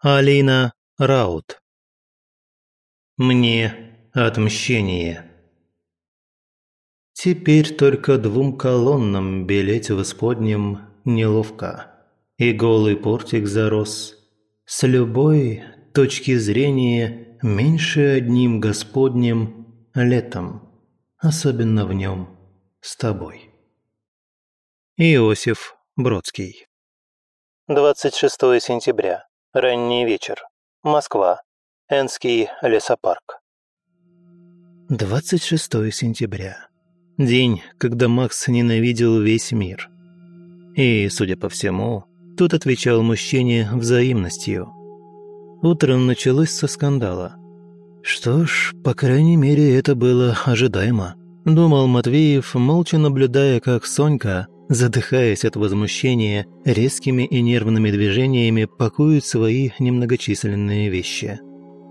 Алина Раут. Мне отмщение. Теперь только двум колоннам белеть в исподнем неловко, и голый портик зарос. С любой точки зрения меньше одним Господним летом, особенно в нем с тобой. Иосиф Бродский 26 сентября. Ранний вечер. Москва. Энский лесопарк. 26 сентября. День, когда Макс ненавидел весь мир. И, судя по всему, тот отвечал мужчине взаимностью. Утром началось со скандала. Что ж, по крайней мере, это было ожидаемо. Думал Матвеев, молча наблюдая, как Сонька задыхаясь от возмущения, резкими и нервными движениями пакуют свои немногочисленные вещи.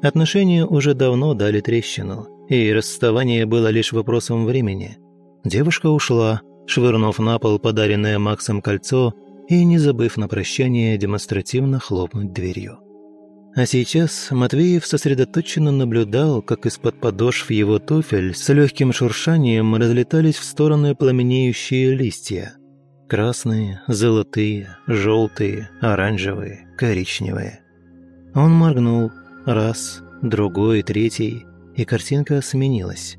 Отношения уже давно дали трещину, и расставание было лишь вопросом времени. Девушка ушла, швырнув на пол подаренное Максом кольцо и не забыв на прощание демонстративно хлопнуть дверью. А сейчас Матвеев сосредоточенно наблюдал, как из-под подошв его туфель с легким шуршанием разлетались в стороны пламенеющие листья. Красные, золотые, желтые, оранжевые, коричневые. Он моргнул раз, другой, третий, и картинка сменилась.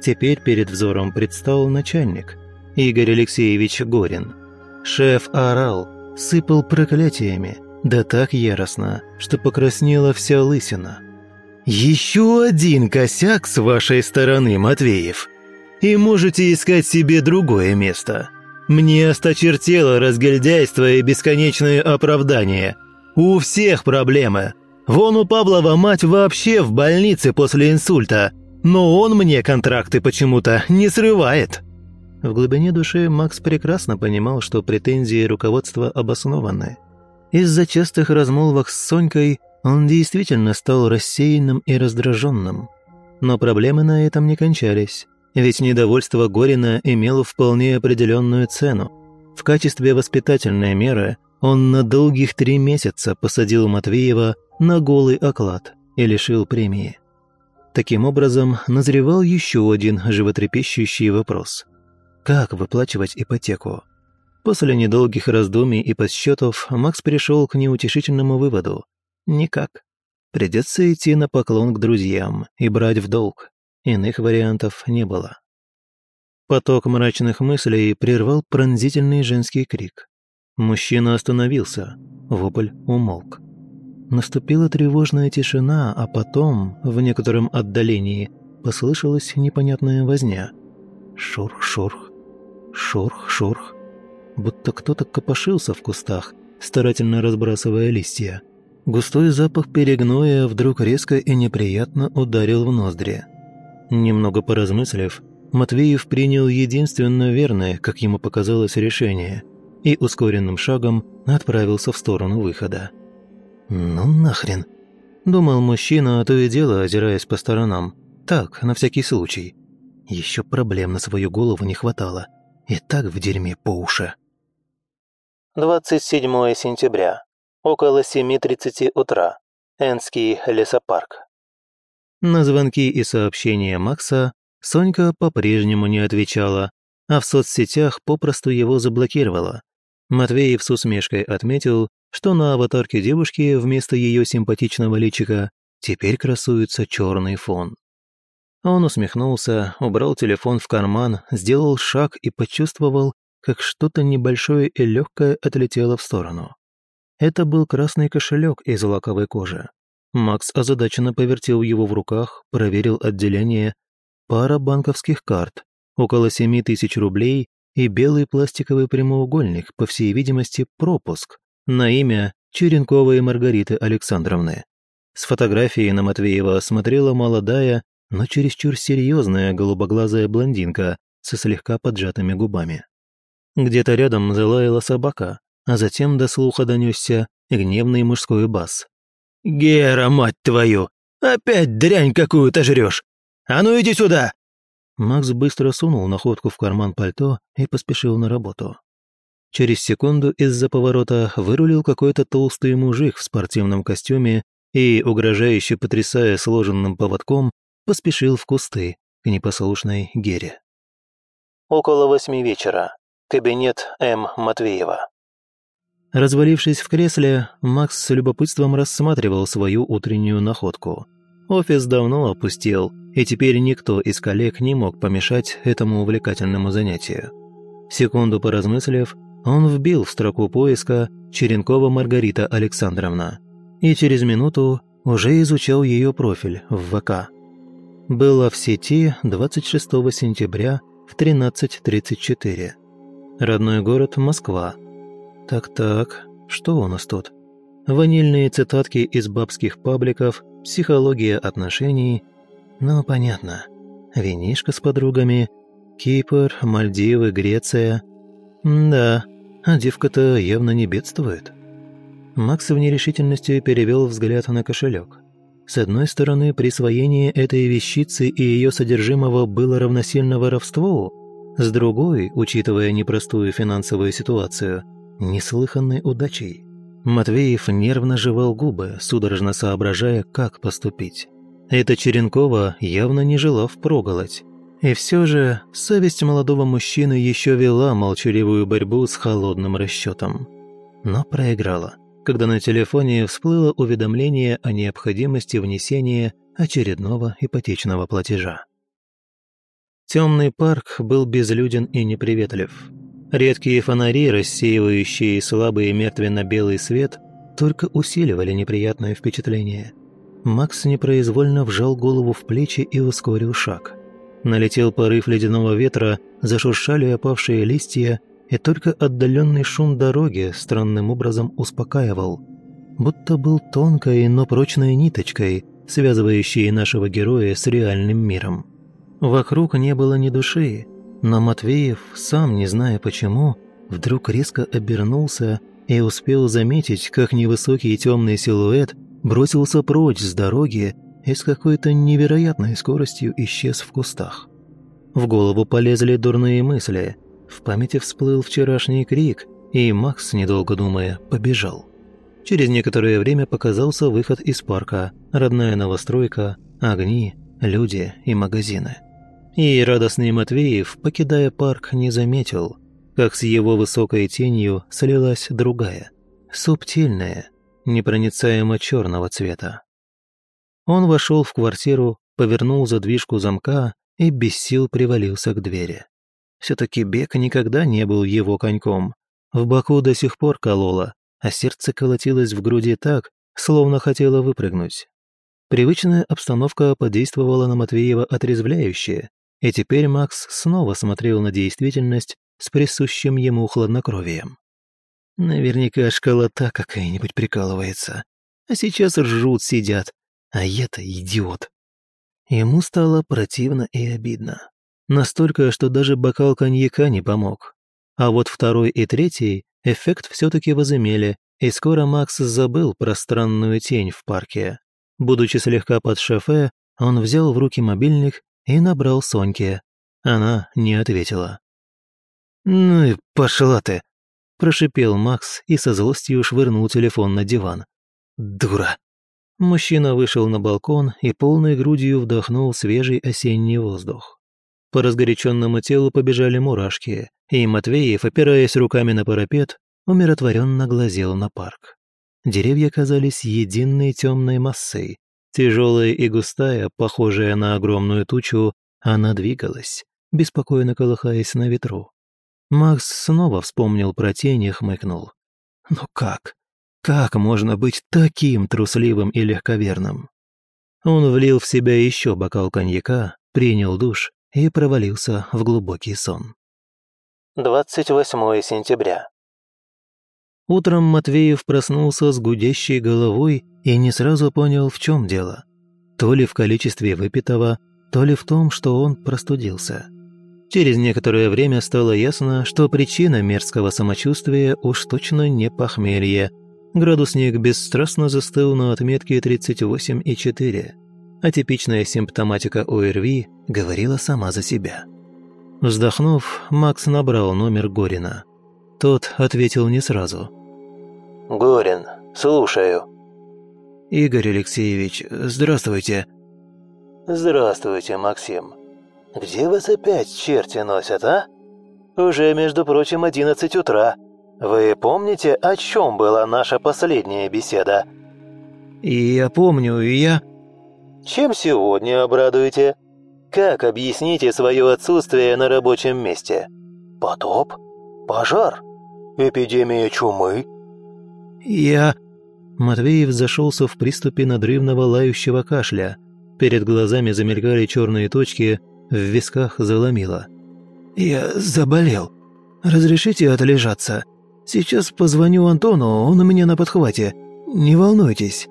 Теперь перед взором предстал начальник, Игорь Алексеевич Горин. Шеф орал, сыпал проклятиями, да так яростно, что покраснела вся лысина. «Еще один косяк с вашей стороны, Матвеев, и можете искать себе другое место», мне осточертело разгильдяйство и бесконечные оправдания. У всех проблемы. Вон у Павлова мать вообще в больнице после инсульта, но он мне контракты почему-то не срывает». В глубине души Макс прекрасно понимал, что претензии руководства обоснованы. Из-за частых размолвок с Сонькой он действительно стал рассеянным и раздраженным. Но проблемы на этом не кончались ведь недовольство Горина имело вполне определенную цену. В качестве воспитательной меры он на долгих три месяца посадил Матвеева на голый оклад и лишил премии. Таким образом, назревал еще один животрепещущий вопрос. Как выплачивать ипотеку? После недолгих раздумий и подсчетов Макс пришел к неутешительному выводу. Никак. Придется идти на поклон к друзьям и брать в долг. Иных вариантов не было. Поток мрачных мыслей прервал пронзительный женский крик. Мужчина остановился, вопль умолк. Наступила тревожная тишина, а потом, в некотором отдалении, послышалась непонятная возня. Шурх-шурх, шурх-шурх. Будто кто-то копошился в кустах, старательно разбрасывая листья. Густой запах перегноя вдруг резко и неприятно ударил в ноздри. Немного поразмыслив, Матвеев принял единственно верное, как ему показалось, решение и ускоренным шагом отправился в сторону выхода. «Ну нахрен!» – думал мужчина, а то и дело озираясь по сторонам. Так, на всякий случай. Еще проблем на свою голову не хватало. И так в дерьме по уши. 27 сентября. Около 7.30 утра. Энский лесопарк. На звонки и сообщения Макса Сонька по-прежнему не отвечала, а в соцсетях попросту его заблокировала. Матвеев с усмешкой отметил, что на аватарке девушки вместо ее симпатичного личика теперь красуется черный фон. Он усмехнулся, убрал телефон в карман, сделал шаг и почувствовал, как что-то небольшое и легкое отлетело в сторону. Это был красный кошелек из лаковой кожи. Макс озадаченно повертел его в руках, проверил отделение. Пара банковских карт, около семи тысяч рублей и белый пластиковый прямоугольник, по всей видимости, пропуск на имя Черенковой Маргариты Александровны. С фотографией на Матвеева смотрела молодая, но чересчур серьезная голубоглазая блондинка со слегка поджатыми губами. Где-то рядом залаяла собака, а затем до слуха донесся гневный мужской бас. «Гера, мать твою! Опять дрянь какую-то жрешь! А ну иди сюда!» Макс быстро сунул находку в карман пальто и поспешил на работу. Через секунду из-за поворота вырулил какой-то толстый мужик в спортивном костюме и, угрожающе потрясая сложенным поводком, поспешил в кусты к непослушной Гере. Около восьми вечера. Кабинет М. Матвеева. Развалившись в кресле, Макс с любопытством рассматривал свою утреннюю находку. Офис давно опустел, и теперь никто из коллег не мог помешать этому увлекательному занятию. Секунду поразмыслив, он вбил в строку поиска «Черенкова Маргарита Александровна» и через минуту уже изучал ее профиль в ВК. Было в сети 26 сентября в 13.34. Родной город – Москва. Так-так, что у нас тут? Ванильные цитатки из бабских пабликов, психология отношений. Ну, понятно. Винишка с подругами, Кипр, Мальдивы, Греция. да, а девка-то явно не бедствует. Макс в нерешительности перевел взгляд на кошелек. С одной стороны, присвоение этой вещицы и ее содержимого было равносильно воровству, с другой, учитывая непростую финансовую ситуацию, неслыханной удачей. Матвеев нервно жевал губы, судорожно соображая, как поступить. Эта Черенкова явно не жила впроголодь. И все же совесть молодого мужчины еще вела молчаливую борьбу с холодным расчетом. Но проиграла когда на телефоне всплыло уведомление о необходимости внесения очередного ипотечного платежа. Темный парк был безлюден и неприветлив. Редкие фонари, рассеивающие слабый мертвенно-белый свет, только усиливали неприятное впечатление. Макс непроизвольно вжал голову в плечи и ускорил шаг. Налетел порыв ледяного ветра, зашуршали опавшие листья, и только отдаленный шум дороги странным образом успокаивал, будто был тонкой, но прочной ниточкой, связывающей нашего героя с реальным миром. Вокруг не было ни души, но Матвеев, сам не зная почему, вдруг резко обернулся и успел заметить, как невысокий темный силуэт бросился прочь с дороги и с какой-то невероятной скоростью исчез в кустах. В голову полезли дурные мысли – в памяти всплыл вчерашний крик, и Макс, недолго думая, побежал. Через некоторое время показался выход из парка, родная новостройка, огни, люди и магазины. И радостный Матвеев, покидая парк, не заметил, как с его высокой тенью слилась другая, субтильная, непроницаемо черного цвета. Он вошел в квартиру, повернул задвижку замка и без сил привалился к двери. Все-таки бег никогда не был его коньком. В боку до сих пор кололо, а сердце колотилось в груди так, словно хотело выпрыгнуть. Привычная обстановка подействовала на Матвеева отрезвляюще, и теперь Макс снова смотрел на действительность с присущим ему хладнокровием. Наверняка школота какая-нибудь прикалывается. А сейчас ржут, сидят. А я-то идиот. Ему стало противно и обидно. Настолько, что даже бокал коньяка не помог. А вот второй и третий эффект все-таки возымели, и скоро Макс забыл про странную тень в парке. Будучи слегка под шофе, он взял в руки мобильник и набрал Соньке. Она не ответила. «Ну и пошла ты!» – прошипел Макс и со злостью швырнул телефон на диван. «Дура!» Мужчина вышел на балкон и полной грудью вдохнул свежий осенний воздух. По разгоряченному телу побежали мурашки, и Матвеев, опираясь руками на парапет, умиротворенно глазел на парк. Деревья казались единой темной массой. Тяжелая и густая, похожая на огромную тучу, она двигалась, беспокойно колыхаясь на ветру. Макс снова вспомнил про тень и хмыкнул. «Ну как? Как можно быть таким трусливым и легковерным?» Он влил в себя еще бокал коньяка, принял душ и провалился в глубокий сон. 28 сентября. Утром Матвеев проснулся с гудящей головой и не сразу понял, в чем дело. То ли в количестве выпитого, то ли в том, что он простудился. Через некоторое время стало ясно, что причина мерзкого самочувствия уж точно не похмелье. Градусник бесстрастно застыл на отметке 38,4 а типичная симптоматика ОРВИ говорила сама за себя. Вздохнув, Макс набрал номер Горина. Тот ответил не сразу. «Горин, слушаю». «Игорь Алексеевич, здравствуйте». «Здравствуйте, Максим. Где вас опять черти носят, а? Уже, между прочим, одиннадцать утра. Вы помните, о чем была наша последняя беседа?» «Я помню, и я...» «Чем сегодня обрадуете? Как объясните свое отсутствие на рабочем месте? Потоп? Пожар? Эпидемия чумы?» «Я...» Матвеев зашелся в приступе надрывного лающего кашля. Перед глазами замелькали черные точки, в висках заломило. «Я заболел. Разрешите отлежаться? Сейчас позвоню Антону, он у меня на подхвате. Не волнуйтесь».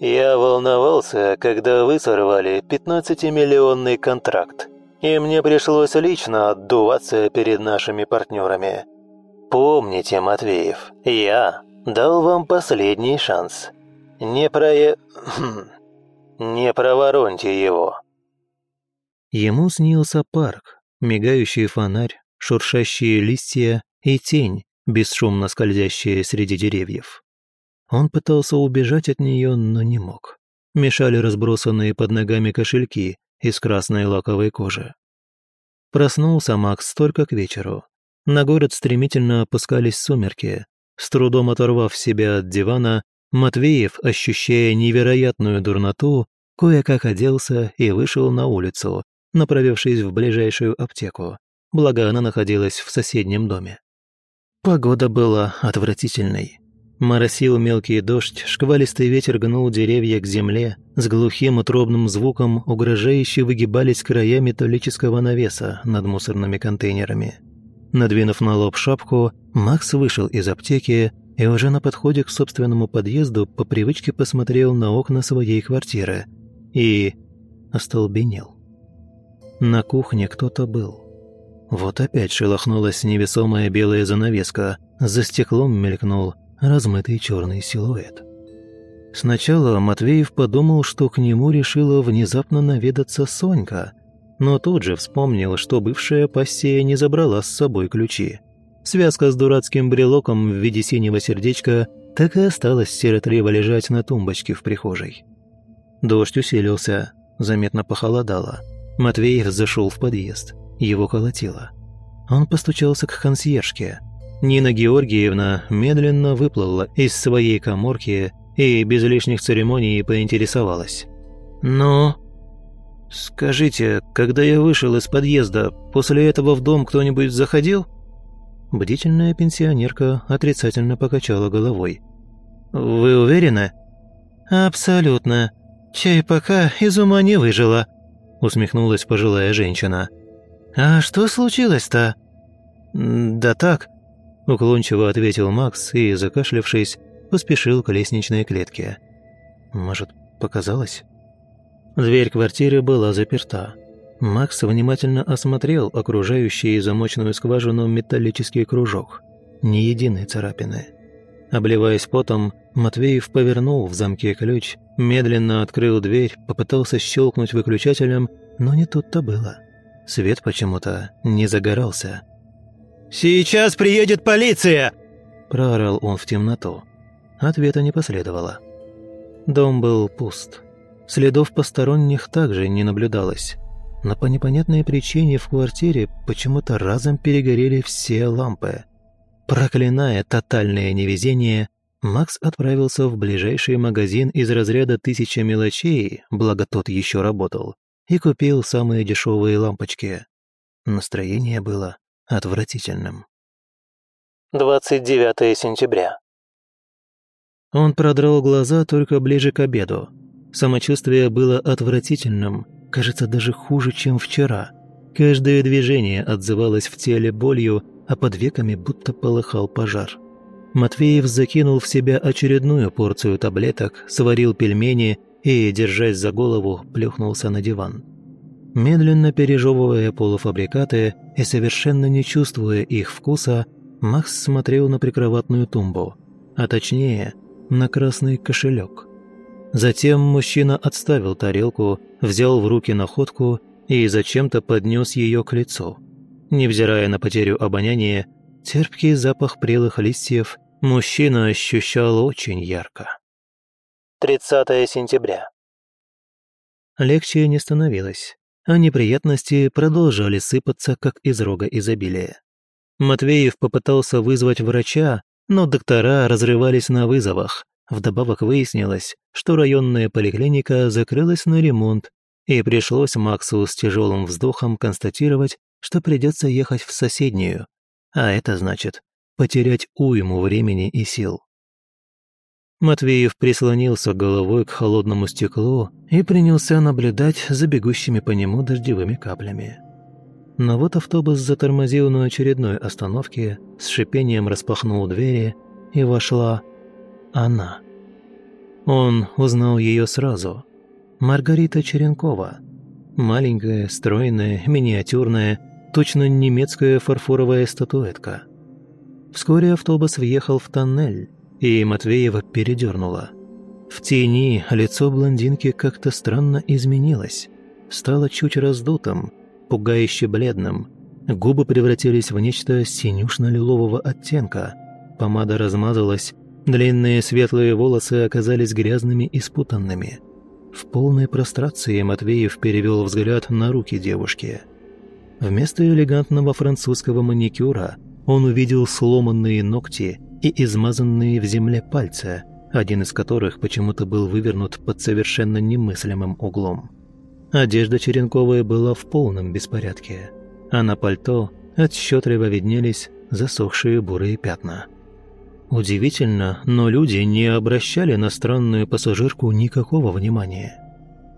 «Я волновался, когда вы сорвали 15-миллионный контракт, и мне пришлось лично отдуваться перед нашими партнерами. Помните, Матвеев, я дал вам последний шанс. Не про... не провороньте его». Ему снился парк, мигающий фонарь, шуршащие листья и тень, бесшумно скользящая среди деревьев. Он пытался убежать от нее, но не мог. Мешали разбросанные под ногами кошельки из красной лаковой кожи. Проснулся Макс только к вечеру. На город стремительно опускались сумерки. С трудом оторвав себя от дивана, Матвеев, ощущая невероятную дурноту, кое-как оделся и вышел на улицу, направившись в ближайшую аптеку, благо она находилась в соседнем доме. Погода была отвратительной. Моросил мелкий дождь, шквалистый ветер гнул деревья к земле, с глухим утробным звуком угрожающе выгибались края металлического навеса над мусорными контейнерами. Надвинув на лоб шапку, Макс вышел из аптеки и уже на подходе к собственному подъезду по привычке посмотрел на окна своей квартиры и остолбенел. На кухне кто-то был. Вот опять шелохнулась невесомая белая занавеска, за стеклом мелькнул размытый черный силуэт. Сначала Матвеев подумал, что к нему решила внезапно наведаться Сонька, но тут же вспомнил, что бывшая пассия не забрала с собой ключи. Связка с дурацким брелоком в виде синего сердечка так и осталась сиротливо лежать на тумбочке в прихожей. Дождь усилился, заметно похолодало. Матвеев зашел в подъезд. Его колотило. Он постучался к консьержке. Нина Георгиевна медленно выплыла из своей коморки и без лишних церемоний поинтересовалась. «Ну?» «Скажите, когда я вышел из подъезда, после этого в дом кто-нибудь заходил?» Бдительная пенсионерка отрицательно покачала головой. «Вы уверены?» «Абсолютно. Чай пока из ума не выжила», усмехнулась пожилая женщина. «А что случилось-то?» «Да так», Уклончиво ответил Макс и, закашлявшись, поспешил к лестничной клетке. Может, показалось? Дверь квартиры была заперта. Макс внимательно осмотрел окружающий замочную скважину металлический кружок. Ни единой царапины. Обливаясь потом, Матвеев повернул в замке ключ, медленно открыл дверь, попытался щелкнуть выключателем, но не тут-то было. Свет почему-то не загорался. «Сейчас приедет полиция!» – проорал он в темноту. Ответа не последовало. Дом был пуст. Следов посторонних также не наблюдалось. Но по непонятной причине в квартире почему-то разом перегорели все лампы. Проклиная тотальное невезение, Макс отправился в ближайший магазин из разряда «Тысяча мелочей», благо тот еще работал, и купил самые дешевые лампочки. Настроение было отвратительным. 29 сентября. Он продрал глаза только ближе к обеду. Самочувствие было отвратительным, кажется, даже хуже, чем вчера. Каждое движение отзывалось в теле болью, а под веками будто полыхал пожар. Матвеев закинул в себя очередную порцию таблеток, сварил пельмени и, держась за голову, плюхнулся на диван. Медленно пережевывая полуфабрикаты и совершенно не чувствуя их вкуса, Макс смотрел на прикроватную тумбу, а точнее, на красный кошелек. Затем мужчина отставил тарелку, взял в руки находку и зачем-то поднес ее к лицу. Невзирая на потерю обоняния, Терпкий запах прелых листьев мужчина ощущал очень ярко. 30 сентября. Легче не становилось, а неприятности продолжали сыпаться, как из рога изобилия. Матвеев попытался вызвать врача, но доктора разрывались на вызовах. Вдобавок выяснилось, что районная поликлиника закрылась на ремонт, и пришлось Максу с тяжелым вздохом констатировать, что придется ехать в соседнюю, а это значит потерять уйму времени и сил. Матвеев прислонился головой к холодному стеклу и принялся наблюдать за бегущими по нему дождевыми каплями. Но вот автобус затормозил на очередной остановке, с шипением распахнул двери, и вошла она. Он узнал ее сразу. Маргарита Черенкова. Маленькая, стройная, миниатюрная, точно немецкая фарфоровая статуэтка. Вскоре автобус въехал в тоннель, и Матвеева передернула. В тени лицо блондинки как-то странно изменилось, стало чуть раздутым, пугающе бледным, губы превратились в нечто синюшно-лилового оттенка, помада размазалась, длинные светлые волосы оказались грязными и спутанными. В полной прострации Матвеев перевел взгляд на руки девушки. Вместо элегантного французского маникюра он увидел сломанные ногти и измазанные в земле пальцы, один из которых почему-то был вывернут под совершенно немыслимым углом. Одежда Черенковой была в полном беспорядке, а на пальто отчетливо виднелись засохшие бурые пятна. Удивительно, но люди не обращали на странную пассажирку никакого внимания.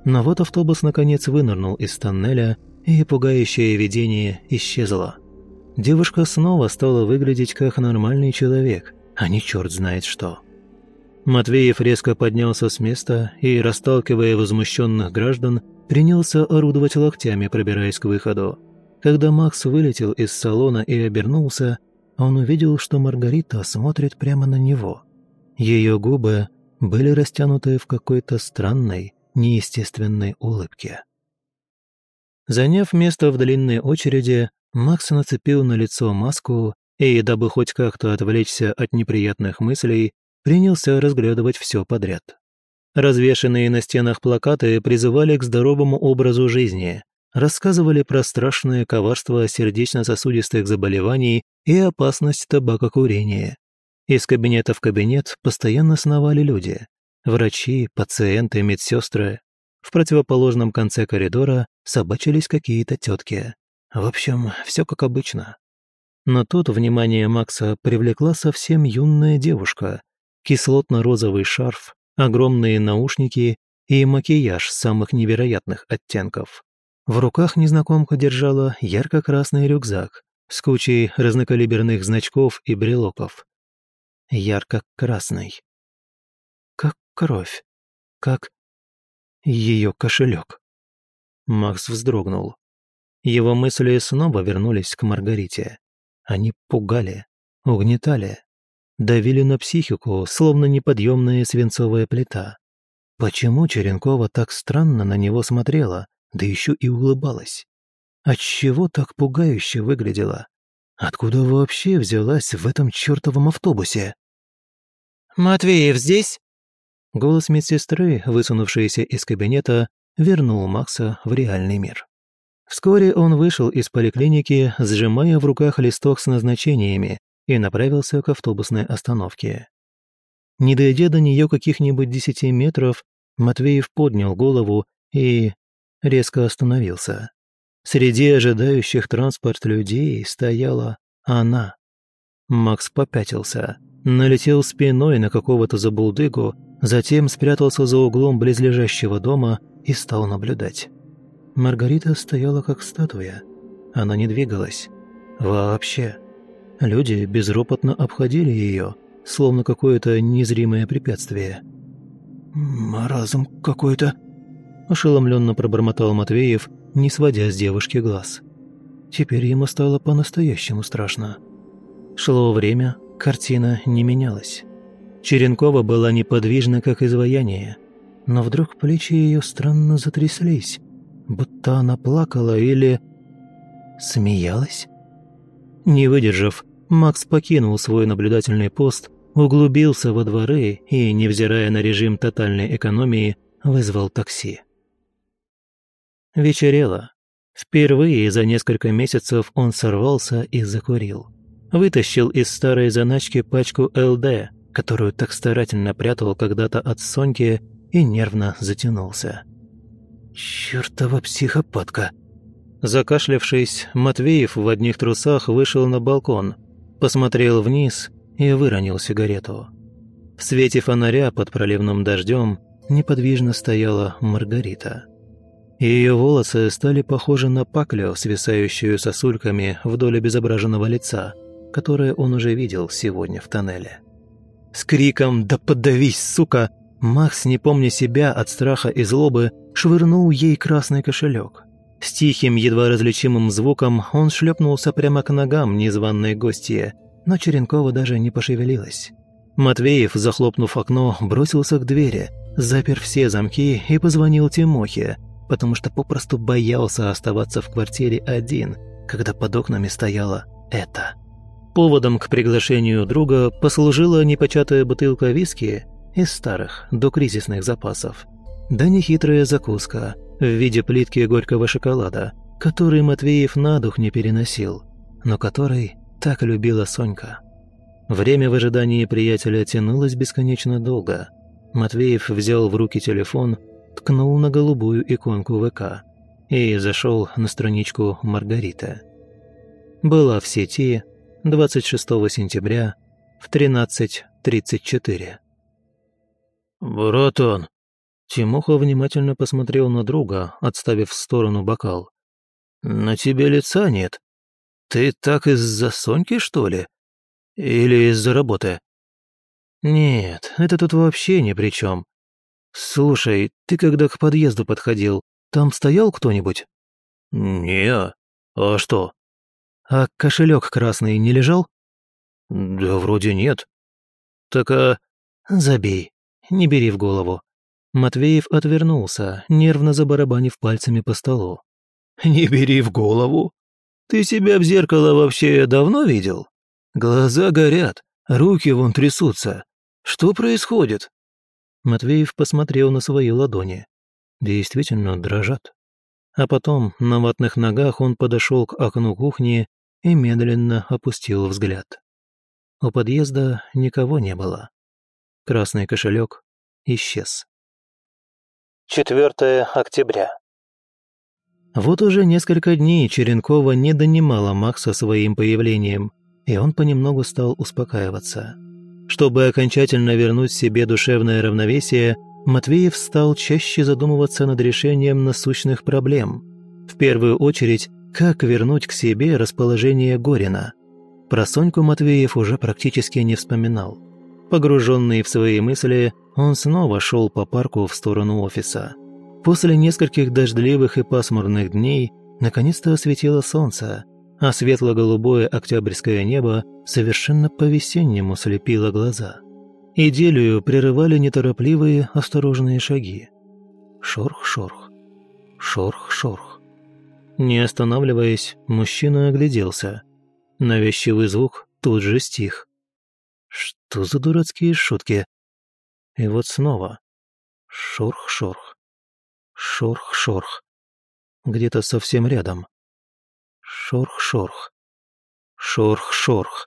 Но вот автобус наконец вынырнул из тоннеля, и пугающее видение исчезло – девушка снова стала выглядеть как нормальный человек, а не черт знает что. Матвеев резко поднялся с места и, расталкивая возмущенных граждан, принялся орудовать локтями, пробираясь к выходу. Когда Макс вылетел из салона и обернулся, он увидел, что Маргарита смотрит прямо на него. Ее губы были растянуты в какой-то странной, неестественной улыбке. Заняв место в длинной очереди, Макс нацепил на лицо маску и, дабы хоть как-то отвлечься от неприятных мыслей, принялся разглядывать все подряд. Развешенные на стенах плакаты призывали к здоровому образу жизни, рассказывали про страшное коварство сердечно-сосудистых заболеваний и опасность табакокурения. Из кабинета в кабинет постоянно сновали люди. Врачи, пациенты, медсестры. В противоположном конце коридора собачились какие-то тетки. В общем, все как обычно. Но тут внимание Макса привлекла совсем юная девушка. Кислотно-розовый шарф, огромные наушники и макияж самых невероятных оттенков. В руках незнакомка держала ярко-красный рюкзак с кучей разнокалиберных значков и брелоков. Ярко-красный. Как кровь. Как ее кошелек. Макс вздрогнул. Его мысли снова вернулись к Маргарите. Они пугали, угнетали, давили на психику, словно неподъемная свинцовая плита. Почему Черенкова так странно на него смотрела, да еще и улыбалась? Отчего так пугающе выглядела? Откуда вообще взялась в этом чертовом автобусе? «Матвеев здесь?» Голос медсестры, высунувшийся из кабинета, вернул Макса в реальный мир. Вскоре он вышел из поликлиники, сжимая в руках листок с назначениями, и направился к автобусной остановке. Не дойдя до нее каких-нибудь десяти метров, Матвеев поднял голову и резко остановился. Среди ожидающих транспорт людей стояла она. Макс попятился, налетел спиной на какого-то забулдыгу, затем спрятался за углом близлежащего дома и стал наблюдать. Маргарита стояла как статуя. Она не двигалась. Вообще. Люди безропотно обходили ее, словно какое-то незримое препятствие. «Маразм какой-то», – ошеломленно пробормотал Матвеев, не сводя с девушки глаз. Теперь ему стало по-настоящему страшно. Шло время, картина не менялась. Черенкова была неподвижна, как изваяние, но вдруг плечи ее странно затряслись, будто она плакала или... смеялась? Не выдержав, Макс покинул свой наблюдательный пост, углубился во дворы и, невзирая на режим тотальной экономии, вызвал такси. Вечерело. Впервые за несколько месяцев он сорвался и закурил. Вытащил из старой заначки пачку ЛД, которую так старательно прятал когда-то от Соньки, и нервно затянулся. «Чёртова психопатка!» Закашлявшись, Матвеев в одних трусах вышел на балкон, посмотрел вниз и выронил сигарету. В свете фонаря под проливным дождем неподвижно стояла Маргарита. Ее волосы стали похожи на паклю, свисающую сосульками вдоль обезображенного лица, которое он уже видел сегодня в тоннеле. С криком «Да подавись, сука!» Макс, не помня себя от страха и злобы, швырнул ей красный кошелек. С тихим, едва различимым звуком он шлепнулся прямо к ногам незваной гостья, но Черенкова даже не пошевелилась. Матвеев, захлопнув окно, бросился к двери, запер все замки и позвонил Тимохе, потому что попросту боялся оставаться в квартире один, когда под окнами стояло это. Поводом к приглашению друга послужила непочатая бутылка виски из старых, докризисных запасов. Да нехитрая закуска в виде плитки горького шоколада, который Матвеев на дух не переносил, но который так любила Сонька. Время в ожидании приятеля тянулось бесконечно долго. Матвеев взял в руки телефон, ткнул на голубую иконку ВК и зашел на страничку Маргарита. Была в сети 26 сентября в 13.34. «Братан!» Тимоха внимательно посмотрел на друга, отставив в сторону бокал. «На тебе лица нет. Ты так из-за Соньки, что ли? Или из-за работы?» «Нет, это тут вообще ни при чем. Слушай, ты когда к подъезду подходил, там стоял кто-нибудь?» «Не, а что?» А кошелек красный не лежал? Да вроде нет. Так а... Забей, не бери в голову. Матвеев отвернулся, нервно забарабанив пальцами по столу. «Не бери в голову? Ты себя в зеркало вообще давно видел? Глаза горят, руки вон трясутся. Что происходит?» Матвеев посмотрел на свои ладони. Действительно дрожат. А потом на ватных ногах он подошел к окну кухни и медленно опустил взгляд. У подъезда никого не было. Красный кошелек исчез. 4 октября. Вот уже несколько дней Черенкова не донимала Макса своим появлением, и он понемногу стал успокаиваться. Чтобы окончательно вернуть себе душевное равновесие, Матвеев стал чаще задумываться над решением насущных проблем. В первую очередь, как вернуть к себе расположение Горина? Про Соньку Матвеев уже практически не вспоминал. Погруженный в свои мысли, он снова шел по парку в сторону офиса. После нескольких дождливых и пасмурных дней наконец-то осветило солнце, а светло-голубое октябрьское небо совершенно по-весеннему слепило глаза. Идиллию прерывали неторопливые, осторожные шаги. Шорх-шорх, шорх-шорх. Не останавливаясь, мужчина огляделся. Навязчивый звук тут же стих. Что за дурацкие шутки? И вот снова. Шорх-шорх. Шорх-шорх. Где-то совсем рядом. Шорх-шорх. Шорх-шорх.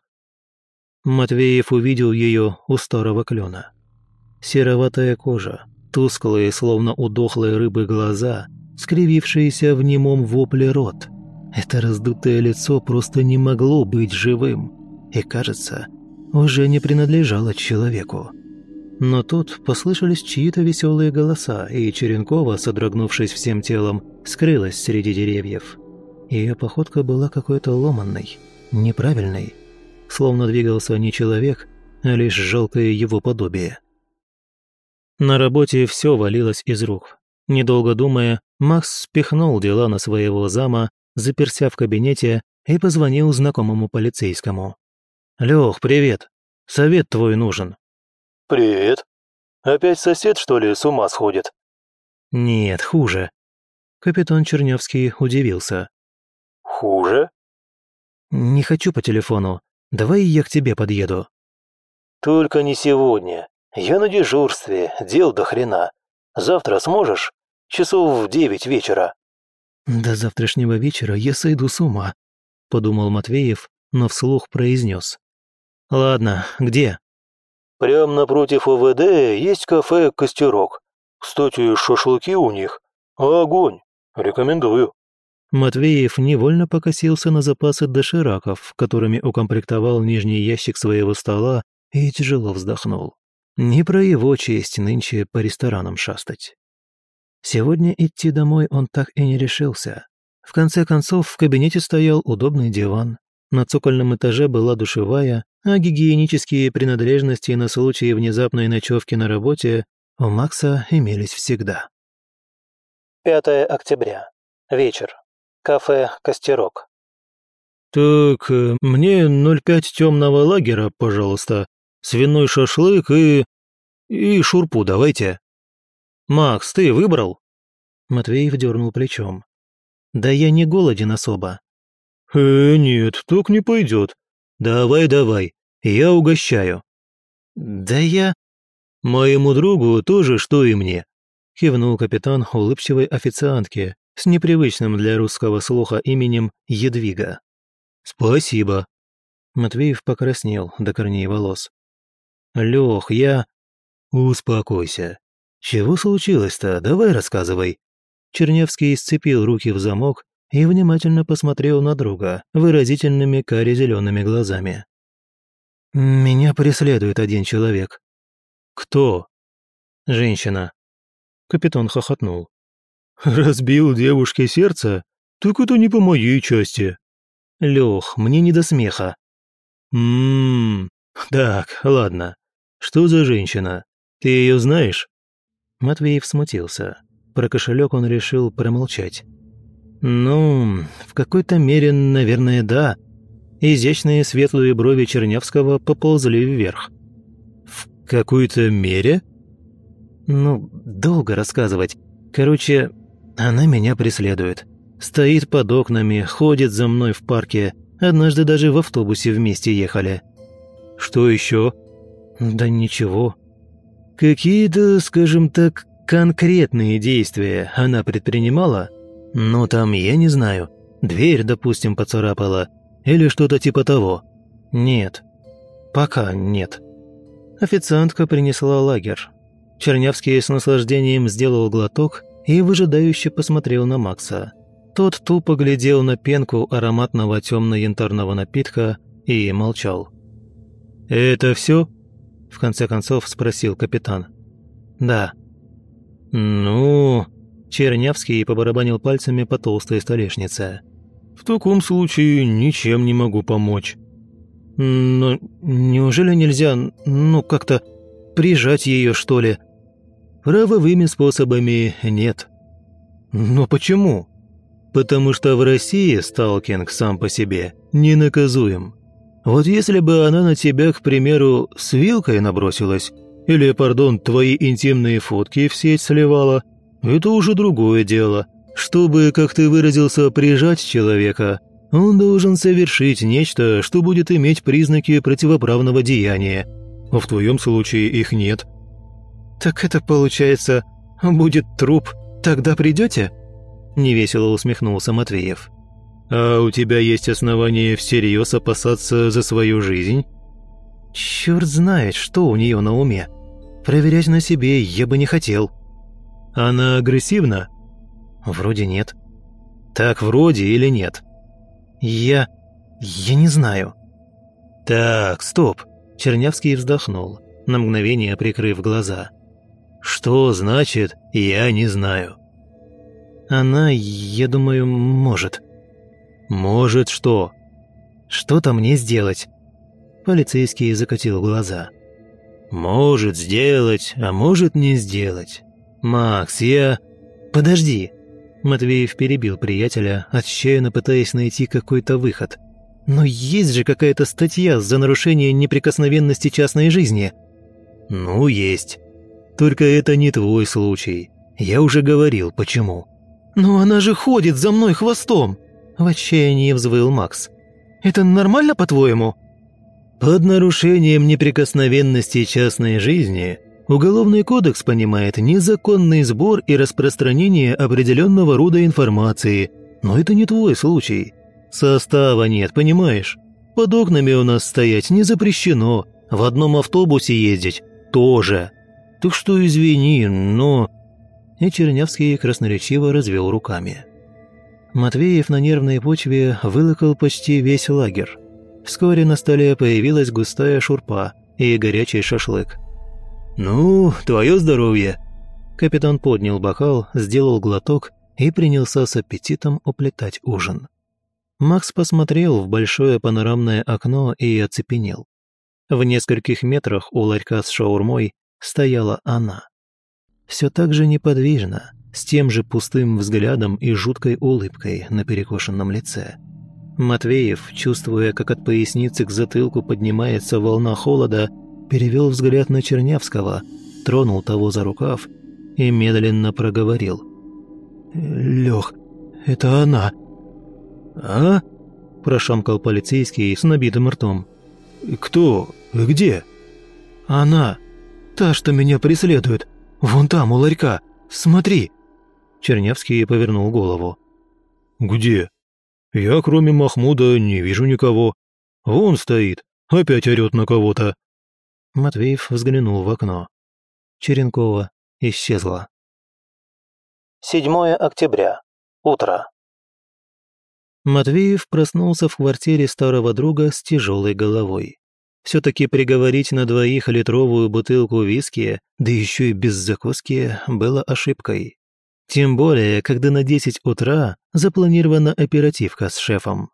Матвеев увидел ее у старого клена. Сероватая кожа, тусклые, словно у дохлой рыбы глаза — скривившийся в немом вопле рот. Это раздутое лицо просто не могло быть живым и, кажется, уже не принадлежало человеку. Но тут послышались чьи-то веселые голоса, и Черенкова, содрогнувшись всем телом, скрылась среди деревьев. Ее походка была какой-то ломанной, неправильной, словно двигался не человек, а лишь жалкое его подобие. На работе все валилось из рук. Недолго думая, Макс спихнул дела на своего зама, заперся в кабинете и позвонил знакомому полицейскому. «Лёх, привет. Совет твой нужен». «Привет. Опять сосед, что ли, с ума сходит?» «Нет, хуже». Капитан Чернявский удивился. «Хуже?» «Не хочу по телефону. Давай я к тебе подъеду». «Только не сегодня. Я на дежурстве, дел до хрена. Завтра сможешь? Часов в девять вечера». «До завтрашнего вечера я сойду с ума», — подумал Матвеев, но вслух произнес. «Ладно, где?» «Прямо напротив ОВД есть кафе «Костерок». Кстати, шашлыки у них. Огонь. Рекомендую». Матвеев невольно покосился на запасы дошираков, которыми укомплектовал нижний ящик своего стола, и тяжело вздохнул. Не про его честь нынче по ресторанам шастать. Сегодня идти домой он так и не решился. В конце концов, в кабинете стоял удобный диван, на цокольном этаже была душевая, а гигиенические принадлежности на случай внезапной ночевки на работе у Макса имелись всегда. 5 октября. Вечер. Кафе «Костерок». «Так, э, мне 0,5 темного лагера, пожалуйста, свиной шашлык и... и шурпу давайте». «Макс, ты выбрал?» Матвеев дернул плечом. «Да я не голоден особо». «Э, нет, так не пойдет. Давай, давай, я угощаю». «Да я...» «Моему другу тоже, что и мне», — кивнул капитан улыбчивой официантке с непривычным для русского слуха именем Едвига. «Спасибо». Матвеев покраснел до корней волос. «Лёх, я...» «Успокойся. Чего случилось-то? Давай рассказывай». Чернявский сцепил руки в замок и внимательно посмотрел на друга выразительными каре-зелеными глазами. «Меня преследует один человек». «Кто?» «Женщина». Капитан хохотнул. «Разбил девушке сердце? Так это не по моей части». «Лёх, мне не до смеха». «Ммм, так, ладно. Что за женщина? Ты ее знаешь?» Матвеев смутился. Про кошелек он решил промолчать. «Ну, в какой-то мере, наверное, да». Изящные светлые брови Чернявского поползли вверх. «В какой-то мере?» «Ну, долго рассказывать. Короче, она меня преследует. Стоит под окнами, ходит за мной в парке. Однажды даже в автобусе вместе ехали». «Что еще?» «Да ничего. Какие-то, скажем так, конкретные действия она предпринимала?» «Ну там, я не знаю. Дверь, допустим, поцарапала. Или что-то типа того». «Нет. Пока нет». Официантка принесла лагерь. Чернявский с наслаждением сделал глоток и выжидающе посмотрел на Макса. Тот тупо глядел на пенку ароматного темно-янтарного напитка и молчал. «Это все? в конце концов спросил капитан. «Да». «Ну...» Чернявский побарабанил пальцами по толстой столешнице. «В таком случае ничем не могу помочь». «Но неужели нельзя, ну, как-то прижать ее, что ли?» «Правовыми способами нет». «Но почему?» «Потому что в России сталкинг сам по себе ненаказуем. Вот если бы она на тебя, к примеру, с вилкой набросилась, или, пардон, твои интимные фотки в сеть сливала, это уже другое дело. Чтобы, как ты выразился, прижать человека, он должен совершить нечто, что будет иметь признаки противоправного деяния. А в твоем случае их нет. «Так это, получается, будет труп, тогда придете?» Невесело усмехнулся Матвеев. «А у тебя есть основания всерьез опасаться за свою жизнь?» «Черт знает, что у нее на уме. Проверять на себе я бы не хотел». Она агрессивна? Вроде нет. Так вроде или нет? Я... я не знаю. Так, стоп. Чернявский вздохнул, на мгновение прикрыв глаза. Что значит «я не знаю»? Она, я думаю, может. Может что? Что-то мне сделать. Полицейский закатил глаза. Может сделать, а может не сделать. «Макс, я...» «Подожди!» Матвеев перебил приятеля, отчаянно пытаясь найти какой-то выход. «Но есть же какая-то статья за нарушение неприкосновенности частной жизни». «Ну, есть. Только это не твой случай. Я уже говорил, почему». «Но она же ходит за мной хвостом!» В отчаянии взвыл Макс. «Это нормально, по-твоему?» Под нарушением неприкосновенности частной жизни Уголовный кодекс понимает незаконный сбор и распространение определенного рода информации, но это не твой случай. Состава нет, понимаешь? Под окнами у нас стоять не запрещено, в одном автобусе ездить тоже. Так что извини, но...» И Чернявский красноречиво развел руками. Матвеев на нервной почве вылокал почти весь лагерь. Вскоре на столе появилась густая шурпа и горячий шашлык. «Ну, твое здоровье!» Капитан поднял бокал, сделал глоток и принялся с аппетитом уплетать ужин. Макс посмотрел в большое панорамное окно и оцепенел. В нескольких метрах у ларька с шаурмой стояла она. Все так же неподвижно, с тем же пустым взглядом и жуткой улыбкой на перекошенном лице. Матвеев, чувствуя, как от поясницы к затылку поднимается волна холода, перевел взгляд на Чернявского, тронул того за рукав и медленно проговорил. «Лёх, это она!» «А?» – прошамкал полицейский с набитым ртом. «Кто? Где?» «Она! Та, что меня преследует! Вон там, у ларька! Смотри!» Чернявский повернул голову. «Где? Я, кроме Махмуда, не вижу никого. Вон стоит, опять орёт на кого-то». Матвеев взглянул в окно. Черенкова исчезла. 7 октября. Утро. Матвеев проснулся в квартире старого друга с тяжелой головой. Все-таки приговорить на двоих литровую бутылку виски, да еще и без закуски, было ошибкой. Тем более, когда на 10 утра запланирована оперативка с шефом.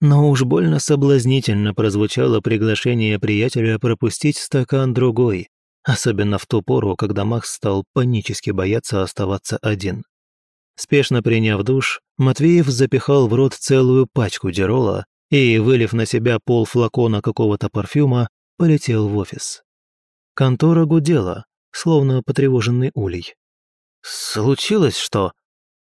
Но уж больно соблазнительно прозвучало приглашение приятеля пропустить стакан другой, особенно в ту пору, когда Макс стал панически бояться оставаться один. Спешно приняв душ, Матвеев запихал в рот целую пачку дерола и, вылив на себя пол флакона какого-то парфюма, полетел в офис. Контора гудела, словно потревоженный улей. «Случилось что?»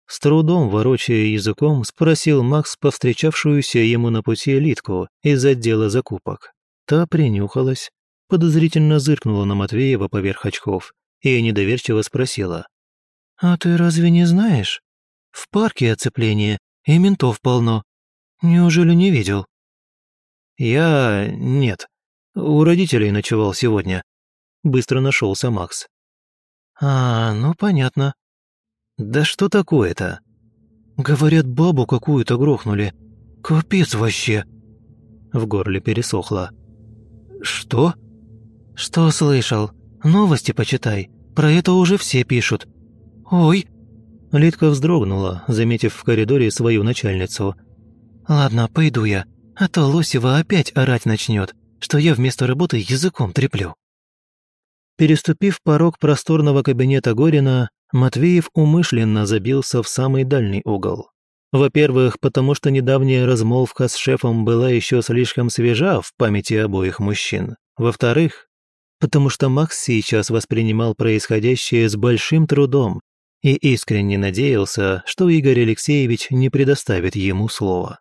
С трудом, ворочая языком, спросил Макс повстречавшуюся ему на пути элитку из отдела закупок. Та принюхалась, подозрительно зыркнула на Матвеева поверх очков и недоверчиво спросила. «А ты разве не знаешь? В парке оцепление, и ментов полно. Неужели не видел?» «Я... нет. У родителей ночевал сегодня». Быстро нашелся Макс. «А, ну понятно. Да что такое-то?» «Говорят, бабу какую-то грохнули. Капец вообще!» В горле пересохло. «Что?» «Что слышал? Новости почитай. Про это уже все пишут. Ой!» Литка вздрогнула, заметив в коридоре свою начальницу. «Ладно, пойду я, а то Лосева опять орать начнет, что я вместо работы языком треплю». Переступив порог просторного кабинета Горина, Матвеев умышленно забился в самый дальний угол. Во-первых, потому что недавняя размолвка с шефом была еще слишком свежа в памяти обоих мужчин. Во-вторых, потому что Макс сейчас воспринимал происходящее с большим трудом и искренне надеялся, что Игорь Алексеевич не предоставит ему слова.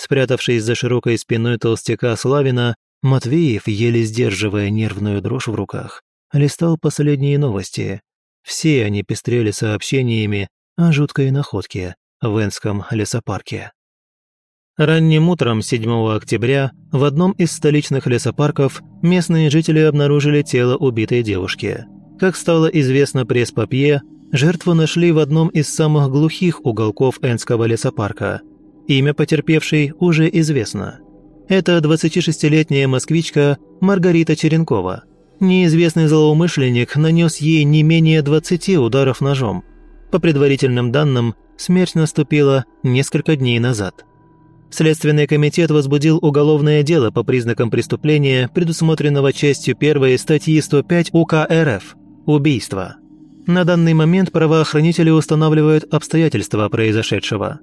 Спрятавшись за широкой спиной толстяка Славина, Матвеев, еле сдерживая нервную дрожь в руках, листал последние новости. Все они пестрели сообщениями о жуткой находке в Энском лесопарке. Ранним утром 7 октября в одном из столичных лесопарков местные жители обнаружили тело убитой девушки. Как стало известно пресс-папье, Жертву нашли в одном из самых глухих уголков Энского лесопарка. Имя потерпевшей уже известно. Это 26-летняя москвичка Маргарита Черенкова. Неизвестный злоумышленник нанес ей не менее 20 ударов ножом. По предварительным данным, смерть наступила несколько дней назад. Следственный комитет возбудил уголовное дело по признакам преступления, предусмотренного частью 1 статьи 105 УК РФ – убийство. На данный момент правоохранители устанавливают обстоятельства произошедшего.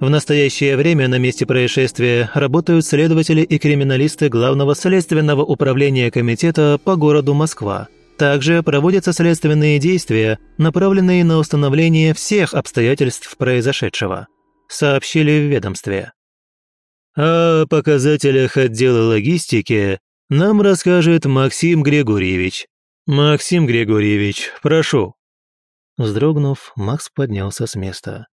В настоящее время на месте происшествия работают следователи и криминалисты Главного следственного управления комитета по городу Москва. Также проводятся следственные действия, направленные на установление всех обстоятельств произошедшего, сообщили в ведомстве. О показателях отдела логистики нам расскажет Максим Григорьевич. Максим Григорьевич, прошу». Вздрогнув, Макс поднялся с места.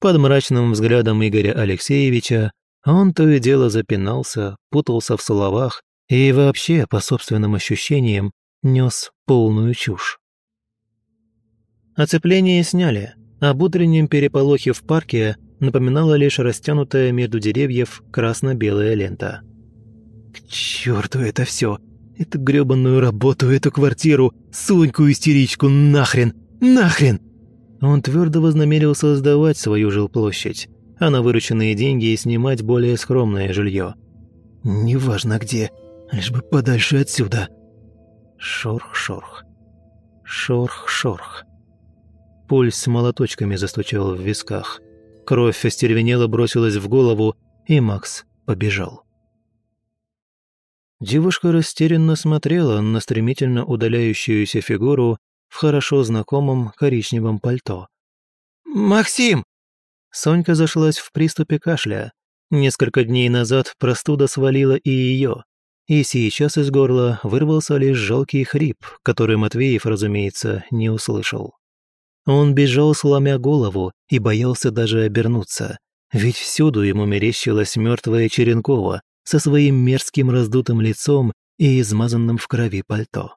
Под мрачным взглядом Игоря Алексеевича он то и дело запинался, путался в словах и вообще, по собственным ощущениям, нес полную чушь. Оцепление сняли. Об утреннем переполохе в парке напоминала лишь растянутая между деревьев красно-белая лента. «К черту это все! Эту грёбаную работу, эту квартиру, Соньку-истеричку, нахрен! Нахрен!» Он твердо вознамерился сдавать свою жилплощадь, а на вырученные деньги снимать более скромное жилье. «Неважно где, лишь бы подальше отсюда!» Шорх-шорх. Шорх-шорх. Пульс молоточками застучал в висках. Кровь остервенело бросилась в голову, и Макс побежал. Девушка растерянно смотрела на стремительно удаляющуюся фигуру в хорошо знакомом коричневом пальто. «Максим!» Сонька зашлась в приступе кашля. Несколько дней назад простуда свалила и ее, и сейчас из горла вырвался лишь жалкий хрип, который Матвеев, разумеется, не услышал. Он бежал, сломя голову, и боялся даже обернуться. Ведь всюду ему мерещилась мертвая Черенкова со своим мерзким раздутым лицом и измазанным в крови пальто.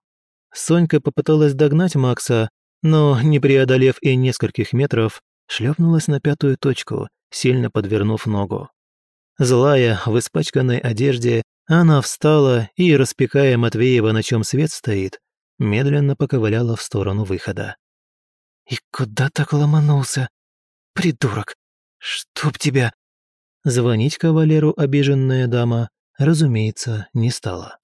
Сонька попыталась догнать Макса, но, не преодолев и нескольких метров, шлепнулась на пятую точку, сильно подвернув ногу. Злая, в испачканной одежде, она встала и, распекая Матвеева, на чем свет стоит, медленно поковыляла в сторону выхода. «И куда так ломанулся? Придурок! Чтоб тебя!» Звонить кавалеру обиженная дама, разумеется, не стала.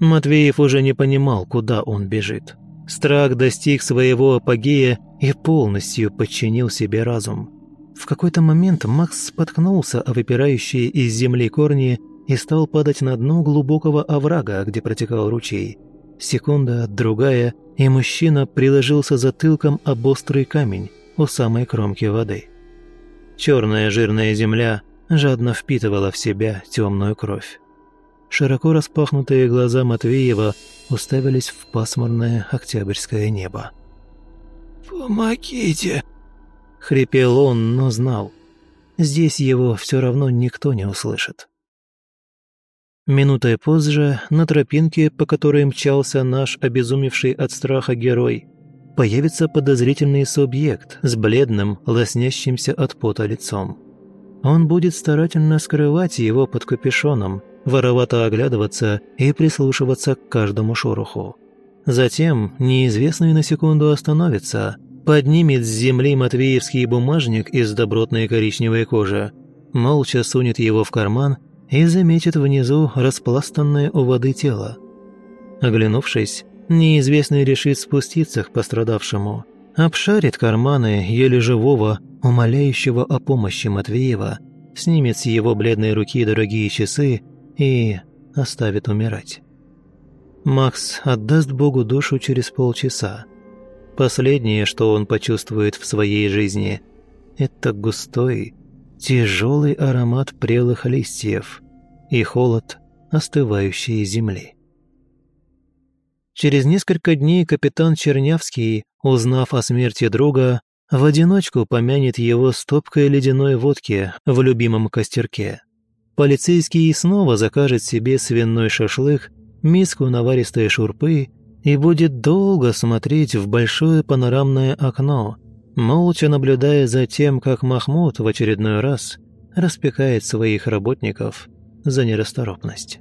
Матвеев уже не понимал, куда он бежит. Страх достиг своего апогея и полностью подчинил себе разум. В какой-то момент Макс споткнулся о выпирающие из земли корни и стал падать на дно глубокого оврага, где протекал ручей. Секунда, другая, и мужчина приложился затылком об острый камень у самой кромки воды. Черная жирная земля жадно впитывала в себя темную кровь. Широко распахнутые глаза Матвеева уставились в пасмурное октябрьское небо. «Помогите!» — хрипел он, но знал. Здесь его все равно никто не услышит. Минутой позже на тропинке, по которой мчался наш обезумевший от страха герой, появится подозрительный субъект с бледным, лоснящимся от пота лицом. Он будет старательно скрывать его под капюшоном, воровато оглядываться и прислушиваться к каждому шороху. Затем неизвестный на секунду остановится, поднимет с земли матвеевский бумажник из добротной коричневой кожи, молча сунет его в карман и заметит внизу распластанное у воды тело. Оглянувшись, неизвестный решит спуститься к пострадавшему, обшарит карманы еле живого, умоляющего о помощи Матвеева, снимет с его бледной руки дорогие часы и оставит умирать. Макс отдаст Богу душу через полчаса. Последнее, что он почувствует в своей жизни, это густой, тяжелый аромат прелых листьев и холод остывающей земли. Через несколько дней капитан Чернявский, узнав о смерти друга, в одиночку помянет его стопкой ледяной водки в любимом костерке. Полицейский снова закажет себе свиной шашлык, миску наваристой шурпы и будет долго смотреть в большое панорамное окно – молча наблюдая за тем, как Махмуд в очередной раз распекает своих работников за нерасторопность.